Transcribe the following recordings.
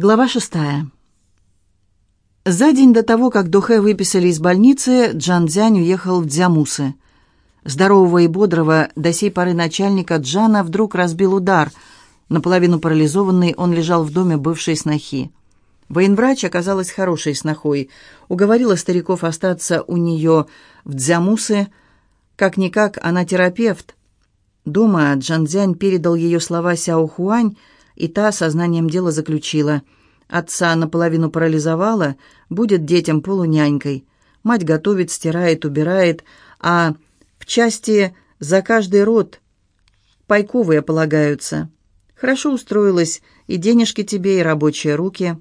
Глава шестая. За день до того, как Дохе выписали из больницы, Джан Дзянь уехал в Дзямусы. Здорового и бодрого до сей поры начальника Джана вдруг разбил удар. Наполовину парализованный он лежал в доме бывшей снохи. Военврач оказалась хорошей снохой. Уговорила стариков остаться у нее в Дзямусы. Как-никак она терапевт. Дома Джан Дзянь передал ее слова Сяо Хуань, и та сознанием дела заключила. Отца наполовину парализовала, будет детям полунянькой. Мать готовит, стирает, убирает, а в части за каждый род пайковые полагаются. Хорошо устроилась, и денежки тебе, и рабочие руки.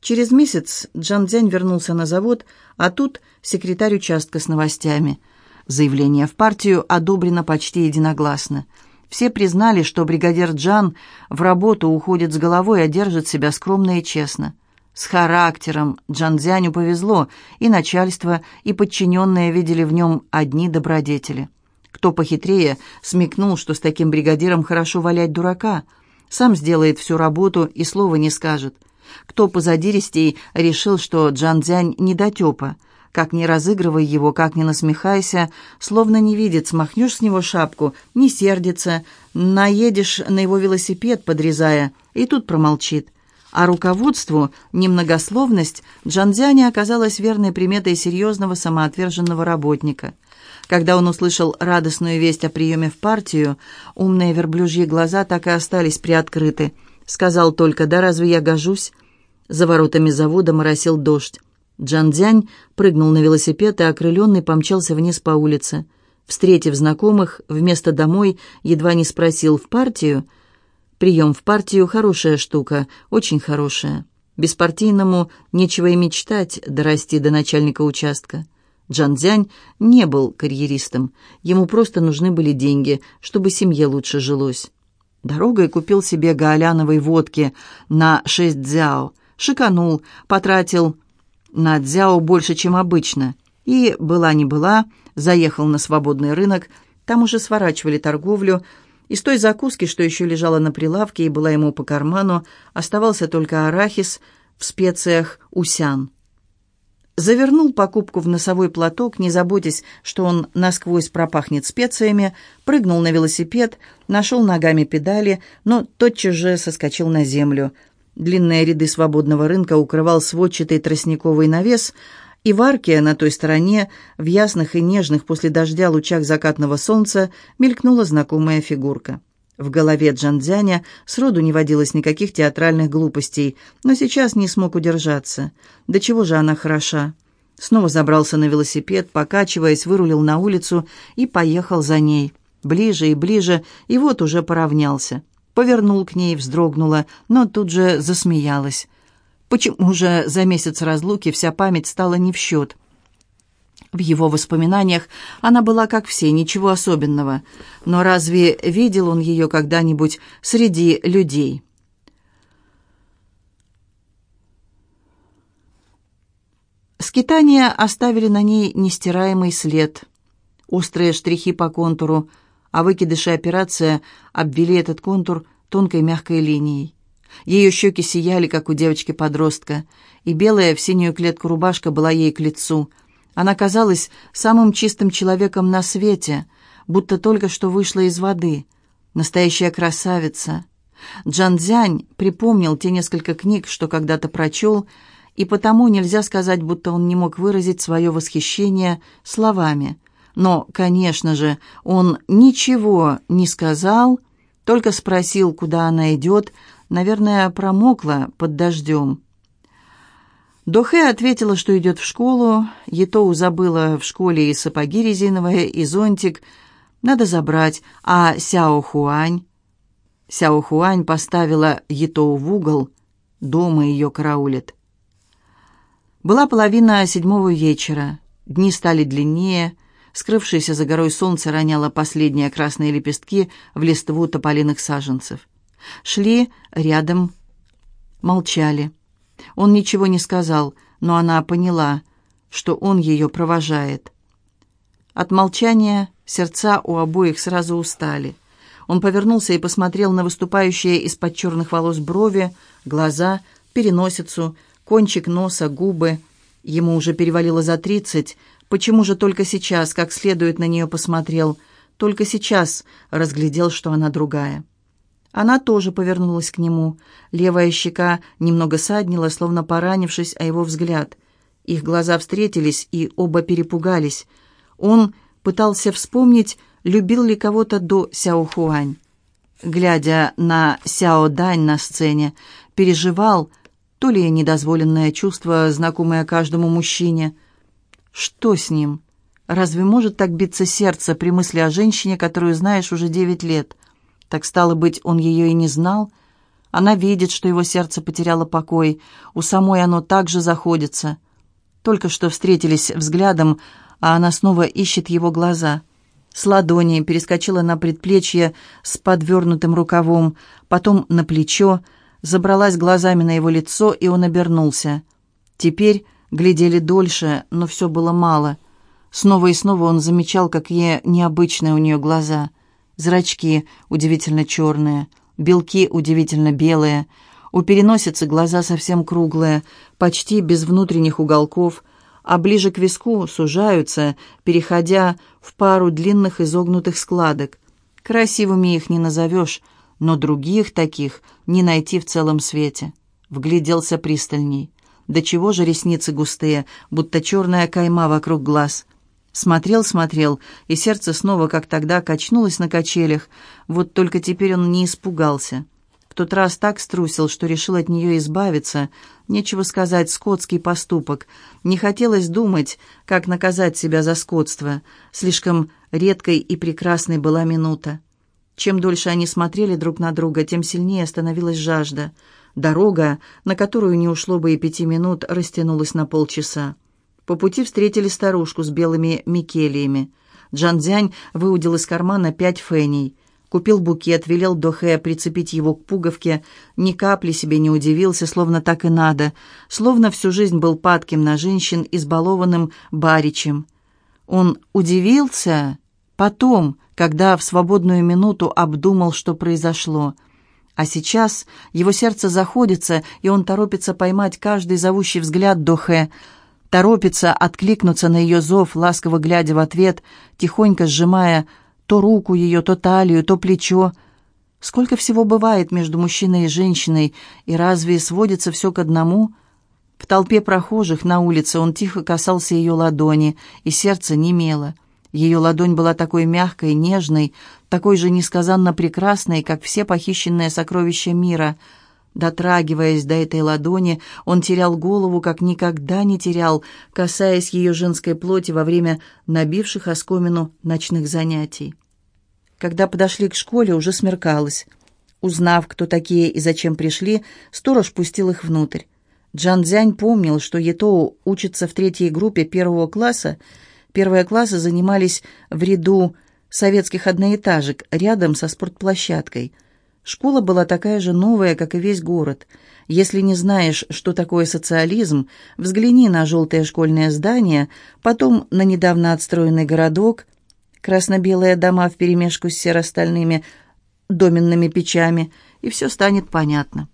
Через месяц Джан Дзянь вернулся на завод, а тут секретарь участка с новостями. Заявление в партию одобрено почти единогласно – все признали, что бригадир Джан в работу уходит с головой, а держит себя скромно и честно. С характером Джанзяню повезло, и начальство, и подчиненные видели в нем одни добродетели. Кто похитрее смекнул, что с таким бригадиром хорошо валять дурака, сам сделает всю работу и слова не скажет. Кто позадиристей решил, что Джанзянь недотепа, как ни разыгрывай его, как ни насмехайся, словно не видит, смахнешь с него шапку, не сердится, наедешь на его велосипед, подрезая, и тут промолчит. А руководству немногословность Джанзяне оказалась верной приметой серьезного самоотверженного работника. Когда он услышал радостную весть о приеме в партию, умные верблюжьи глаза так и остались приоткрыты. Сказал только «Да разве я гожусь?» За воротами завода моросил дождь. Джан Дзянь прыгнул на велосипед и, окрыленный, помчался вниз по улице. Встретив знакомых, вместо «домой» едва не спросил «в партию?» Прием в партию – хорошая штука, очень хорошая. Беспартийному нечего и мечтать дорасти до начальника участка. Джан Дзянь не был карьеристом, ему просто нужны были деньги, чтобы семье лучше жилось. Дорогой купил себе гаоляновой водки на шесть дзяо, шиканул, потратил на дзяо больше, чем обычно. И, была не была, заехал на свободный рынок, там уже сворачивали торговлю, из той закуски, что еще лежала на прилавке и была ему по карману, оставался только арахис в специях усян. Завернул покупку в носовой платок, не заботясь, что он насквозь пропахнет специями, прыгнул на велосипед, нашел ногами педали, но тотчас же соскочил на землю – Длинные ряды свободного рынка укрывал сводчатый тростниковый навес, и в арке на той стороне, в ясных и нежных после дождя лучах закатного солнца, мелькнула знакомая фигурка. В голове Джандзяня сроду не водилось никаких театральных глупостей, но сейчас не смог удержаться. Да чего же она хороша? Снова забрался на велосипед, покачиваясь, вырулил на улицу и поехал за ней. Ближе и ближе, и вот уже поравнялся повернул к ней, вздрогнула, но тут же засмеялась. Почему же за месяц разлуки вся память стала не в счет? В его воспоминаниях она была как все, ничего особенного. Но разве видел он ее когда-нибудь среди людей? Скитания оставили на ней нестираемый след. Острые штрихи по контуру – а выкидыши операция обвели этот контур тонкой мягкой линией. Ее щеки сияли, как у девочки-подростка, и белая в синюю клетку рубашка была ей к лицу. Она казалась самым чистым человеком на свете, будто только что вышла из воды. Настоящая красавица. Джан Цзянь припомнил те несколько книг, что когда-то прочел, и потому нельзя сказать, будто он не мог выразить свое восхищение словами. Но, конечно же, он ничего не сказал, только спросил, куда она идет, наверное, промокла под дождем. Дохе ответила, что идет в школу, Етоу забыла в школе и сапоги резиновые, и зонтик, надо забрать, а Сяо Хуань... Сяо Хуань поставила Етоу в угол, дома ее караулит. Была половина седьмого вечера, дни стали длиннее, Скрывшееся за горой солнце роняло последние красные лепестки в листву тополиных саженцев. Шли рядом, молчали. Он ничего не сказал, но она поняла, что он ее провожает. От молчания сердца у обоих сразу устали. Он повернулся и посмотрел на выступающие из-под черных волос брови, глаза, переносицу, кончик носа, губы. Ему уже перевалило за тридцать. Почему же только сейчас, как следует на нее посмотрел? Только сейчас разглядел, что она другая. Она тоже повернулась к нему. Левая щека немного саднила, словно поранившись о его взгляд. Их глаза встретились, и оба перепугались. Он пытался вспомнить, любил ли кого-то до Сяо Хуань. Глядя на Сяо Дань на сцене, переживал то ли недозволенное чувство, знакомое каждому мужчине. Что с ним? Разве может так биться сердце при мысли о женщине, которую знаешь уже девять лет? Так стало быть, он ее и не знал. Она видит, что его сердце потеряло покой. У самой оно также заходится. Только что встретились взглядом, а она снова ищет его глаза. С ладони перескочила на предплечье с подвернутым рукавом, потом на плечо, забралась глазами на его лицо, и он обернулся. Теперь глядели дольше, но все было мало. Снова и снова он замечал, какие необычные у нее глаза — Зрачки удивительно черные, белки удивительно белые, у переносицы глаза совсем круглые, почти без внутренних уголков, а ближе к виску сужаются, переходя в пару длинных изогнутых складок. Красивыми их не назовешь, но других таких не найти в целом свете. Вгляделся пристальней. До чего же ресницы густые, будто черная кайма вокруг глаз. Смотрел, смотрел, и сердце снова, как тогда, качнулось на качелях. Вот только теперь он не испугался. В тот раз так струсил, что решил от нее избавиться. Нечего сказать, скотский поступок. Не хотелось думать, как наказать себя за скотство. Слишком редкой и прекрасной была минута. Чем дольше они смотрели друг на друга, тем сильнее становилась жажда. Дорога, на которую не ушло бы и пяти минут, растянулась на полчаса. По пути встретили старушку с белыми микелиями. Джан Дзянь выудил из кармана пять феней. Купил букет, велел Дохе прицепить его к пуговке. Ни капли себе не удивился, словно так и надо. Словно всю жизнь был падким на женщин, избалованным баричем. Он удивился потом, когда в свободную минуту обдумал, что произошло. А сейчас его сердце заходится, и он торопится поймать каждый зовущий взгляд Дохе — торопится откликнуться на ее зов, ласково глядя в ответ, тихонько сжимая то руку ее, то талию, то плечо. Сколько всего бывает между мужчиной и женщиной, и разве сводится все к одному? В толпе прохожих на улице он тихо касался ее ладони, и сердце немело. Ее ладонь была такой мягкой, нежной, такой же несказанно прекрасной, как все похищенные сокровища мира — Дотрагиваясь до этой ладони, он терял голову, как никогда не терял, касаясь ее женской плоти во время набивших оскомину ночных занятий. Когда подошли к школе, уже смеркалось. Узнав, кто такие и зачем пришли, сторож пустил их внутрь. Джан Цзянь помнил, что Етоу учится в третьей группе первого класса. Первые классы занимались в ряду советских одноэтажек, рядом со спортплощадкой – Школа была такая же новая, как и весь город. Если не знаешь, что такое социализм, взгляни на желтое школьное здание, потом на недавно отстроенный городок, красно-белые дома вперемешку с серо-стальными доменными печами, и все станет понятно.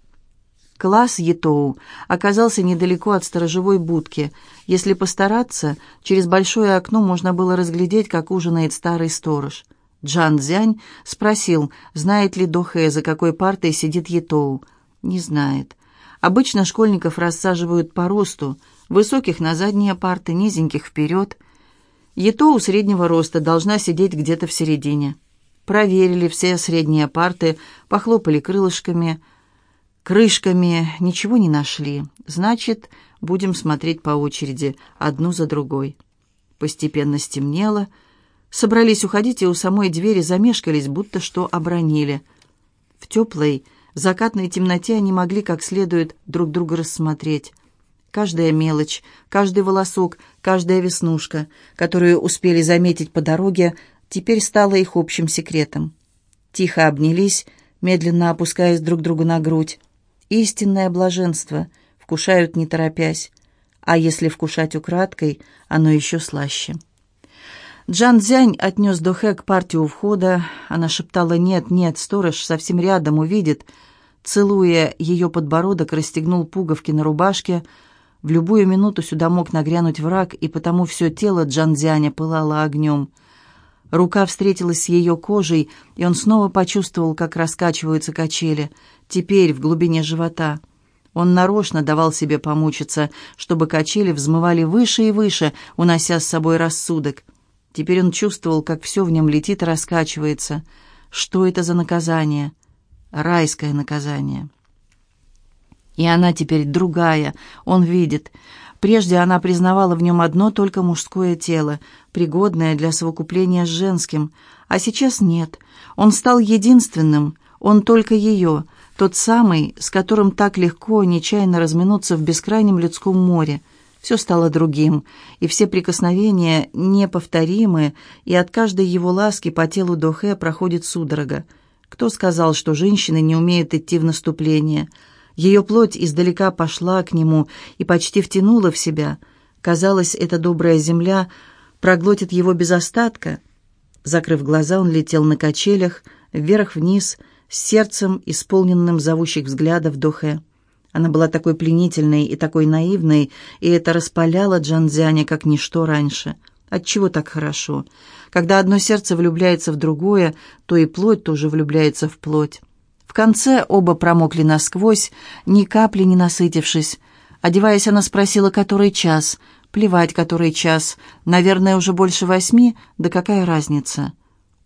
Класс Етоу оказался недалеко от сторожевой будки. Если постараться, через большое окно можно было разглядеть, как ужинает старый сторож – Джан Цзянь спросил, знает ли Дохэ, за какой партой сидит Етоу. Не знает. Обычно школьников рассаживают по росту, высоких на задние парты, низеньких вперед. Етоу среднего роста должна сидеть где-то в середине. Проверили все средние парты, похлопали крылышками, крышками, ничего не нашли. Значит, будем смотреть по очереди, одну за другой. Постепенно стемнело, Собрались уходить, и у самой двери замешкались, будто что обронили. В теплой, закатной темноте они могли как следует друг друга рассмотреть. Каждая мелочь, каждый волосок, каждая веснушка, которую успели заметить по дороге, теперь стала их общим секретом. Тихо обнялись, медленно опускаясь друг другу на грудь. Истинное блаженство, вкушают не торопясь. А если вкушать украдкой, оно еще слаще. Джан Цзянь отнес Дохэ к партию у входа. Она шептала «Нет, нет, сторож совсем рядом, увидит». целуя ее подбородок, расстегнул пуговки на рубашке. В любую минуту сюда мог нагрянуть враг, и потому все тело Джанзяня пылало огнем. Рука встретилась с ее кожей, и он снова почувствовал, как раскачиваются качели, теперь в глубине живота. Он нарочно давал себе помучиться, чтобы качели взмывали выше и выше, унося с собой рассудок. Теперь он чувствовал, как все в нем летит и раскачивается. Что это за наказание? Райское наказание. И она теперь другая, он видит. Прежде она признавала в нем одно только мужское тело, пригодное для совокупления с женским, а сейчас нет. Он стал единственным, он только ее, тот самый, с которым так легко нечаянно разминуться в бескрайнем людском море — все стало другим, и все прикосновения неповторимы, и от каждой его ласки по телу Дохе проходит судорога. Кто сказал, что женщины не умеют идти в наступление? Ее плоть издалека пошла к нему и почти втянула в себя. Казалось, эта добрая земля проглотит его без остатка. Закрыв глаза, он летел на качелях, вверх-вниз, с сердцем, исполненным зовущих взглядов Дохе. Она была такой пленительной и такой наивной, и это распаляло Джанзяня как ничто раньше. Отчего так хорошо? Когда одно сердце влюбляется в другое, то и плоть тоже влюбляется в плоть. В конце оба промокли насквозь, ни капли не насытившись. Одеваясь, она спросила, который час. Плевать, который час. Наверное, уже больше восьми, да какая разница?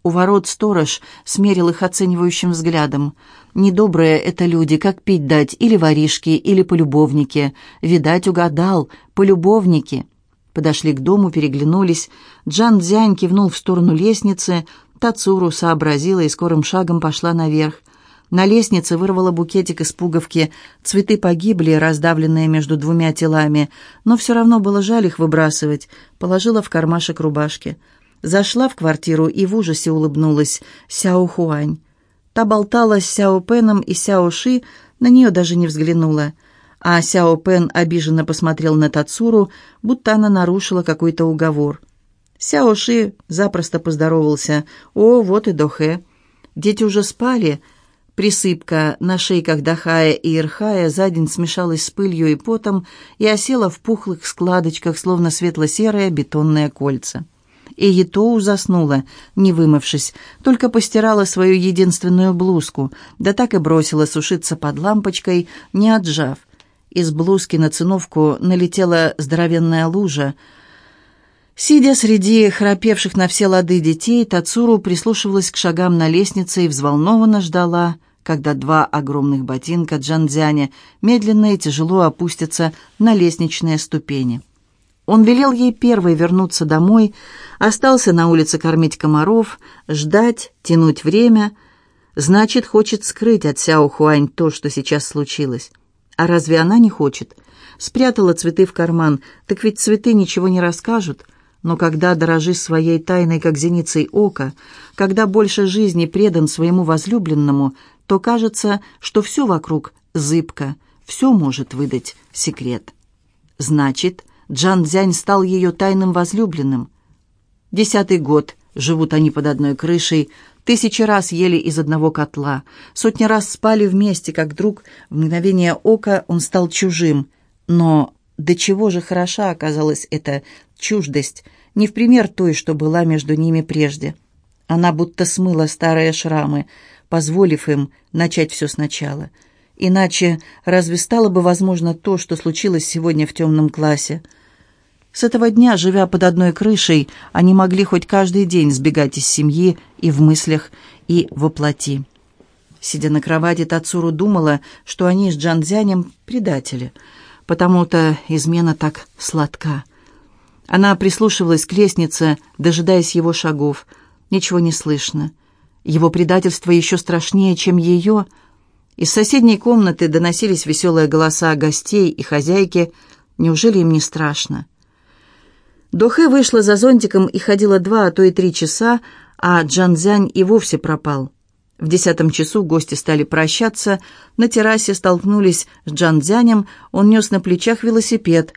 У ворот сторож смерил их оценивающим взглядом. Недобрые это люди, как пить дать, или воришки, или полюбовники. Видать, угадал, полюбовники. Подошли к дому, переглянулись. Джан Дзянь кивнул в сторону лестницы. Тацуру сообразила и скорым шагом пошла наверх. На лестнице вырвала букетик из пуговки. Цветы погибли, раздавленные между двумя телами, но все равно было жаль их выбрасывать. Положила в кармашек рубашки. Зашла в квартиру и в ужасе улыбнулась Сяо Хуань. Та болтала с Сяо Пеном и Сяо Ши, на нее даже не взглянула. А Сяо Пен обиженно посмотрел на Тацуру, будто она нарушила какой-то уговор. Сяо Ши запросто поздоровался. «О, вот и Дохе». Дети уже спали. Присыпка на шейках Дахая и Ирхая за день смешалась с пылью и потом и осела в пухлых складочках, словно светло-серые бетонные кольца и Етоу заснула, не вымывшись, только постирала свою единственную блузку, да так и бросила сушиться под лампочкой, не отжав. Из блузки на циновку налетела здоровенная лужа. Сидя среди храпевших на все лады детей, Тацуру прислушивалась к шагам на лестнице и взволнованно ждала, когда два огромных ботинка Джанзяня медленно и тяжело опустятся на лестничные ступени. Он велел ей первой вернуться домой, остался на улице кормить комаров, ждать, тянуть время. Значит, хочет скрыть от Сяо Хуань то, что сейчас случилось. А разве она не хочет? Спрятала цветы в карман, так ведь цветы ничего не расскажут. Но когда дорожишь своей тайной, как зеницей ока, когда больше жизни предан своему возлюбленному, то кажется, что все вокруг зыбко, все может выдать секрет. Значит, Джан Цзянь стал ее тайным возлюбленным. Десятый год живут они под одной крышей, тысячи раз ели из одного котла, сотни раз спали вместе, как вдруг в мгновение ока он стал чужим. Но до чего же хороша оказалась эта чуждость, не в пример той, что была между ними прежде. Она будто смыла старые шрамы, позволив им начать все сначала — Иначе разве стало бы возможно то, что случилось сегодня в темном классе? С этого дня, живя под одной крышей, они могли хоть каждый день сбегать из семьи и в мыслях, и во плоти. Сидя на кровати, Тацуру думала, что они с Джанзянем предатели, потому-то измена так сладка. Она прислушивалась к лестнице, дожидаясь его шагов. Ничего не слышно. Его предательство еще страшнее, чем ее — из соседней комнаты доносились веселые голоса гостей и хозяйки. Неужели им не страшно? Дохэ вышла за зонтиком и ходила два, а то и три часа, а Джанзянь и вовсе пропал. В десятом часу гости стали прощаться. На террасе столкнулись с Джанзянем, он нес на плечах велосипед.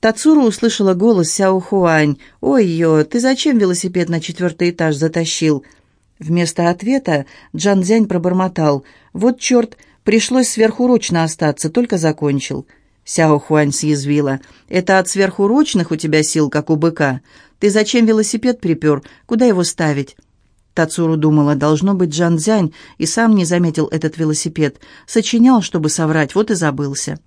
Тацуру услышала голос Сяо Хуань. «Ой-ё, ты зачем велосипед на четвертый этаж затащил?» Вместо ответа Джан Цзянь пробормотал. «Вот черт, Пришлось сверхурочно остаться, только закончил. Сяо Хуань съязвила. «Это от сверхурочных у тебя сил, как у быка. Ты зачем велосипед припер? Куда его ставить?» Тацуру думала, должно быть Джан Цзянь, и сам не заметил этот велосипед. Сочинял, чтобы соврать, вот и забылся.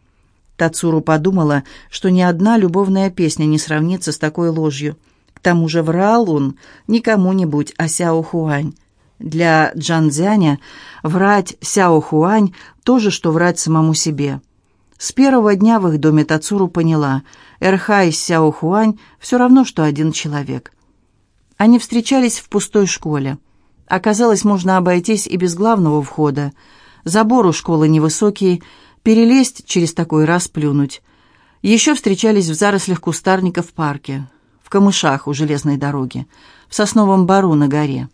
Тацуру подумала, что ни одна любовная песня не сравнится с такой ложью. К тому же врал он не кому-нибудь, а Сяо Хуань. Для Джан Цзяня врать Сяо Хуань – то же, что врать самому себе. С первого дня в их доме Тацуру поняла, Эрха и Сяо Хуань все равно, что один человек. Они встречались в пустой школе. Оказалось, можно обойтись и без главного входа. Забор у школы невысокий, перелезть через такой раз плюнуть. Еще встречались в зарослях кустарника в парке, в камышах у железной дороги, в сосновом бару на горе.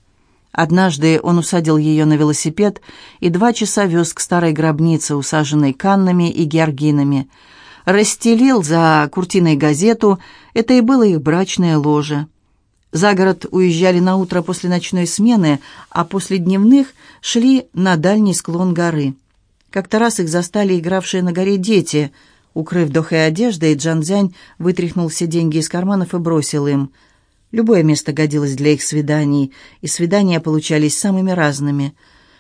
Однажды он усадил ее на велосипед и два часа вез к старой гробнице, усаженной каннами и георгинами. Расстелил за куртиной газету, это и было их брачное ложе. За город уезжали на утро после ночной смены, а после дневных шли на дальний склон горы. Как-то раз их застали игравшие на горе дети. Укрыв Дохе одеждой, Джанзянь вытряхнул все деньги из карманов и бросил им. Любое место годилось для их свиданий, и свидания получались самыми разными.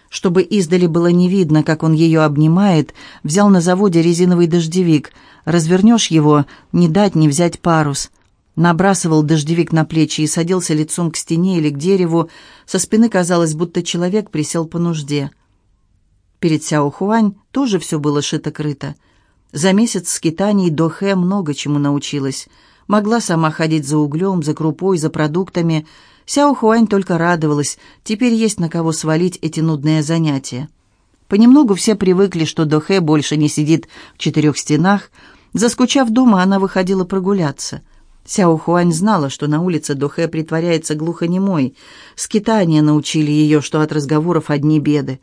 Чтобы издали было не видно, как он ее обнимает, взял на заводе резиновый дождевик. Развернешь его, не дать не взять парус — Набрасывал дождевик на плечи и садился лицом к стене или к дереву. Со спины казалось, будто человек присел по нужде. Перед Сяо Хуань тоже все было шито-крыто. За месяц скитаний до Хэ много чему научилась. Могла сама ходить за углем, за крупой, за продуктами. Сяо Хуань только радовалась. Теперь есть на кого свалить эти нудные занятия. Понемногу все привыкли, что Дохэ больше не сидит в четырех стенах. Заскучав дома, она выходила прогуляться – Сяо Хуань знала, что на улице Дохэ притворяется глухонемой. Скитания научили ее, что от разговоров одни беды.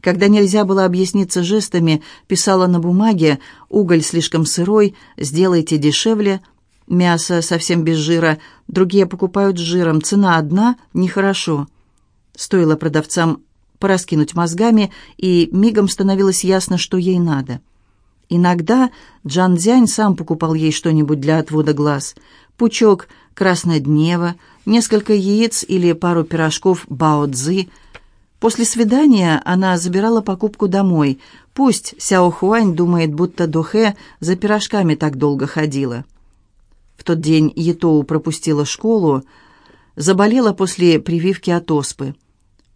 Когда нельзя было объясниться жестами, писала на бумаге «Уголь слишком сырой, сделайте дешевле», «Мясо совсем без жира, другие покупают с жиром, цена одна, нехорошо». Стоило продавцам пораскинуть мозгами, и мигом становилось ясно, что ей надо – Иногда Джан Дзянь сам покупал ей что-нибудь для отвода глаз. Пучок красноднева, несколько яиц или пару пирожков бао-цзы. После свидания она забирала покупку домой. Пусть Сяо Хуань думает, будто Дохэ за пирожками так долго ходила. В тот день Етоу пропустила школу, заболела после прививки от оспы.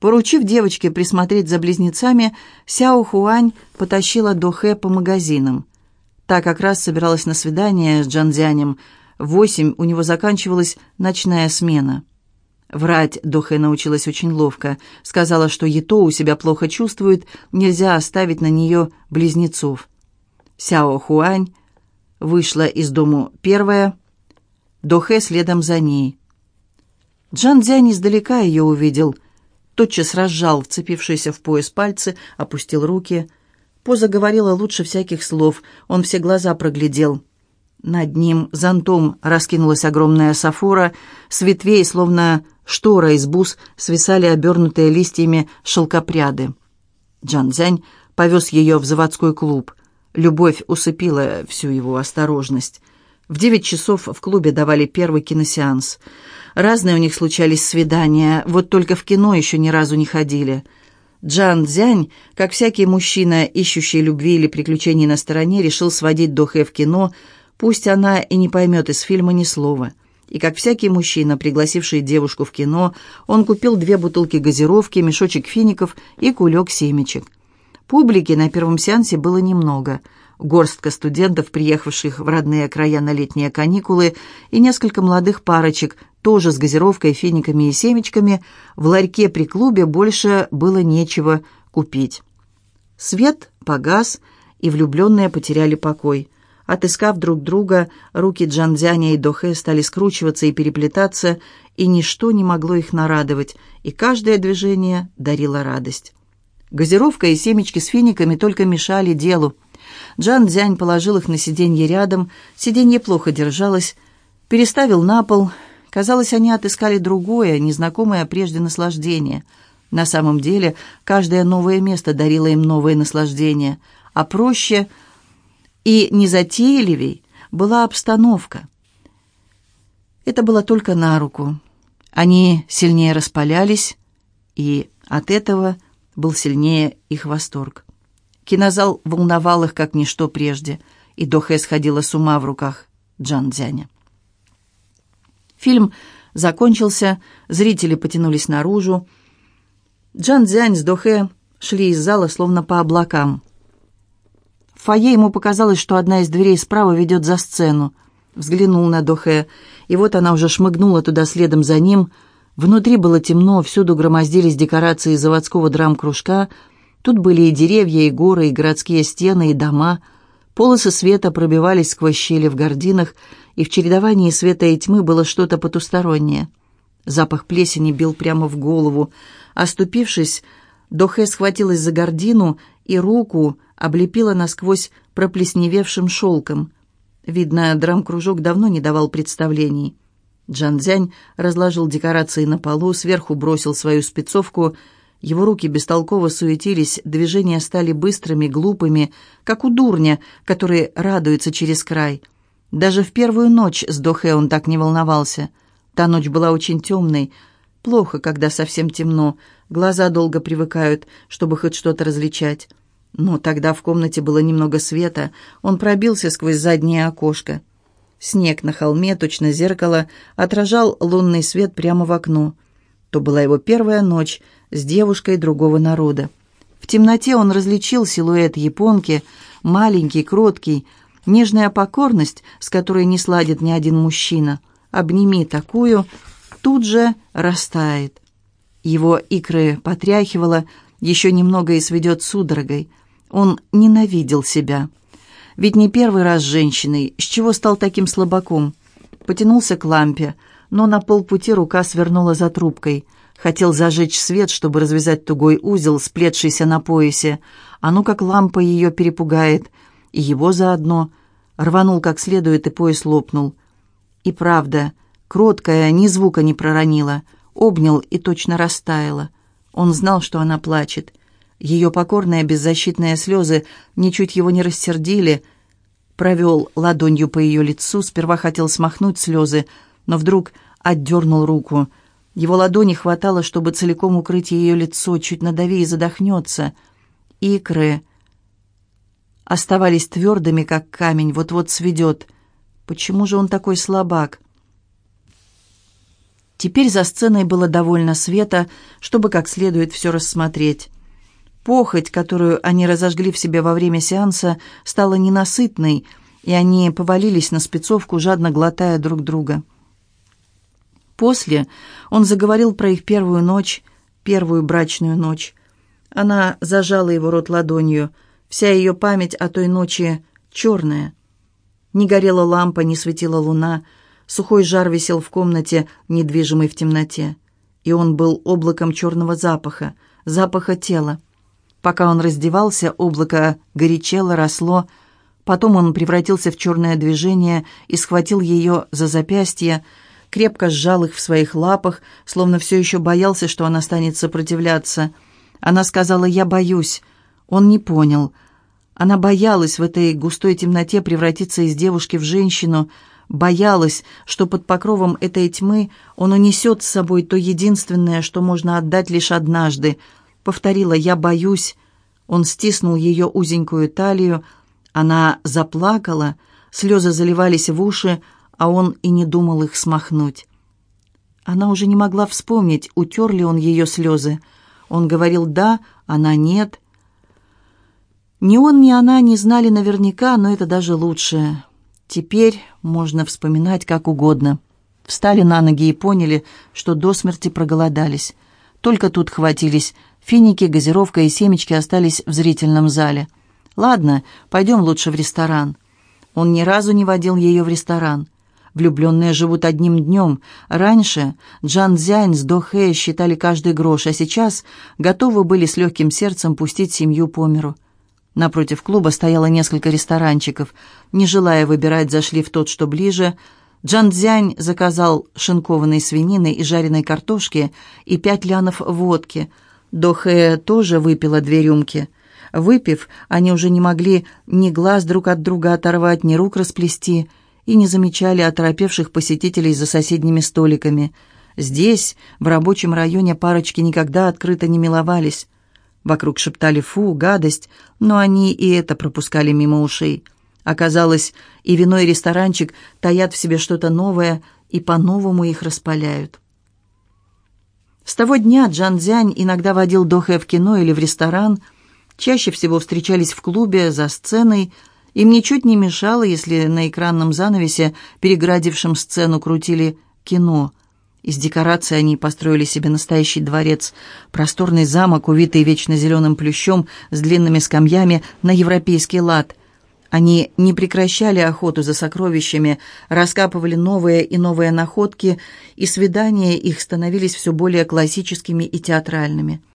Поручив девочке присмотреть за близнецами, Сяо Хуань потащила Дохэ по магазинам. Та как раз собиралась на свидание с Джанзянем. В восемь у него заканчивалась ночная смена. Врать Дохэ научилась очень ловко. Сказала, что Ето у себя плохо чувствует, нельзя оставить на нее близнецов. Сяо Хуань вышла из дому первая, Дохэ следом за ней. Джан Дзянь издалека ее увидел – тотчас разжал вцепившиеся в пояс пальцы, опустил руки. Поза говорила лучше всяких слов, он все глаза проглядел. Над ним зонтом раскинулась огромная сафора, с ветвей, словно штора из бус, свисали обернутые листьями шелкопряды. Джан Цзянь повез ее в заводской клуб. Любовь усыпила всю его осторожность. В девять часов в клубе давали первый киносеанс — Разные у них случались свидания, вот только в кино еще ни разу не ходили. Джан Цзянь, как всякий мужчина, ищущий любви или приключений на стороне, решил сводить Дохэ в кино, пусть она и не поймет из фильма ни слова. И как всякий мужчина, пригласивший девушку в кино, он купил две бутылки газировки, мешочек фиников и кулек семечек. Публики на первом сеансе было немного – горстка студентов, приехавших в родные края на летние каникулы, и несколько молодых парочек, тоже с газировкой, финиками и семечками, в ларьке при клубе больше было нечего купить. Свет погас, и влюбленные потеряли покой. Отыскав друг друга, руки Джанзяня и Дохе стали скручиваться и переплетаться, и ничто не могло их нарадовать, и каждое движение дарило радость. Газировка и семечки с финиками только мешали делу. Джан Дзянь положил их на сиденье рядом, сиденье плохо держалось, переставил на пол. Казалось, они отыскали другое, незнакомое прежде наслаждение. На самом деле, каждое новое место дарило им новые наслаждения, а проще и незатейливей была обстановка. Это было только на руку. Они сильнее распалялись, и от этого был сильнее их восторг. Кинозал волновал их, как ничто прежде, и Дохэ сходила с ума в руках Джан Дзяня. Фильм закончился, зрители потянулись наружу. Джан Дзянь с Дохэ шли из зала, словно по облакам. В фойе ему показалось, что одна из дверей справа ведет за сцену. Взглянул на Дохэ, и вот она уже шмыгнула туда следом за ним. Внутри было темно, всюду громоздились декорации заводского драм-кружка. Тут были и деревья, и горы, и городские стены, и дома. Полосы света пробивались сквозь щели в гординах, и в чередовании света и тьмы было что-то потустороннее. Запах плесени бил прямо в голову. Оступившись, Дохе схватилась за гордину и руку облепила насквозь проплесневевшим шелком. Видно, драм-кружок давно не давал представлений. Джан Дзянь разложил декорации на полу, сверху бросил свою спецовку. Его руки бестолково суетились, движения стали быстрыми, глупыми, как у дурня, который радуется через край. Даже в первую ночь с Дохе он так не волновался. Та ночь была очень темной. Плохо, когда совсем темно. Глаза долго привыкают, чтобы хоть что-то различать. Но тогда в комнате было немного света, он пробился сквозь заднее окошко. Снег на холме, точно зеркало, отражал лунный свет прямо в окно. То была его первая ночь с девушкой другого народа. В темноте он различил силуэт японки, маленький, кроткий, нежная покорность, с которой не сладит ни один мужчина. Обними такую, тут же растает. Его икры потряхивало, еще немного и сведет судорогой – он ненавидел себя. Ведь не первый раз женщиной, с чего стал таким слабаком? Потянулся к лампе, но на полпути рука свернула за трубкой. Хотел зажечь свет, чтобы развязать тугой узел, сплетшийся на поясе. А ну как лампа ее перепугает. И его заодно. Рванул как следует, и пояс лопнул. И правда, кроткая, ни звука не проронила. Обнял и точно растаяла. Он знал, что она плачет. Ее покорные беззащитные слезы ничуть его не рассердили. Провел ладонью по ее лицу, сперва хотел смахнуть слезы, но вдруг отдернул руку. Его ладони хватало, чтобы целиком укрыть ее лицо, чуть надави и задохнется. Икры оставались твердыми, как камень, вот-вот сведет. Почему же он такой слабак? Теперь за сценой было довольно света, чтобы как следует все рассмотреть. Похоть, которую они разожгли в себе во время сеанса, стала ненасытной, и они повалились на спецовку, жадно глотая друг друга. После он заговорил про их первую ночь, первую брачную ночь. Она зажала его рот ладонью. Вся ее память о той ночи черная. Не горела лампа, не светила луна. Сухой жар висел в комнате, недвижимый в темноте. И он был облаком черного запаха, запаха тела. Пока он раздевался, облако горячело, росло. Потом он превратился в черное движение и схватил ее за запястье, крепко сжал их в своих лапах, словно все еще боялся, что она станет сопротивляться. Она сказала «Я боюсь». Он не понял. Она боялась в этой густой темноте превратиться из девушки в женщину, боялась, что под покровом этой тьмы он унесет с собой то единственное, что можно отдать лишь однажды — повторила «я боюсь». Он стиснул ее узенькую талию. Она заплакала, слезы заливались в уши, а он и не думал их смахнуть. Она уже не могла вспомнить, утер ли он ее слезы. Он говорил «да», она «нет». Ни он, ни она не знали наверняка, но это даже лучше. Теперь можно вспоминать как угодно. Встали на ноги и поняли, что до смерти проголодались. Только тут хватились Финики, газировка и семечки остались в зрительном зале. «Ладно, пойдем лучше в ресторан». Он ни разу не водил ее в ресторан. Влюбленные живут одним днем. Раньше Джан Цзянь с До считали каждый грош, а сейчас готовы были с легким сердцем пустить семью по миру. Напротив клуба стояло несколько ресторанчиков. Не желая выбирать, зашли в тот, что ближе. Джан Цзянь заказал шинкованной свинины и жареной картошки и пять лянов водки – Дохе тоже выпила две рюмки. Выпив, они уже не могли ни глаз друг от друга оторвать, ни рук расплести, и не замечали оторопевших посетителей за соседними столиками. Здесь, в рабочем районе, парочки никогда открыто не миловались. Вокруг шептали «фу», «гадость», но они и это пропускали мимо ушей. Оказалось, и вино, и ресторанчик таят в себе что-то новое и по-новому их распаляют. С того дня Джан Дзянь иногда водил Дохэ в кино или в ресторан, чаще всего встречались в клубе, за сценой. Им ничуть не мешало, если на экранном занавесе, переградившем сцену, крутили кино. Из декораций они построили себе настоящий дворец, просторный замок, увитый вечно зеленым плющом с длинными скамьями на европейский лад – они не прекращали охоту за сокровищами, раскапывали новые и новые находки, и свидания их становились все более классическими и театральными.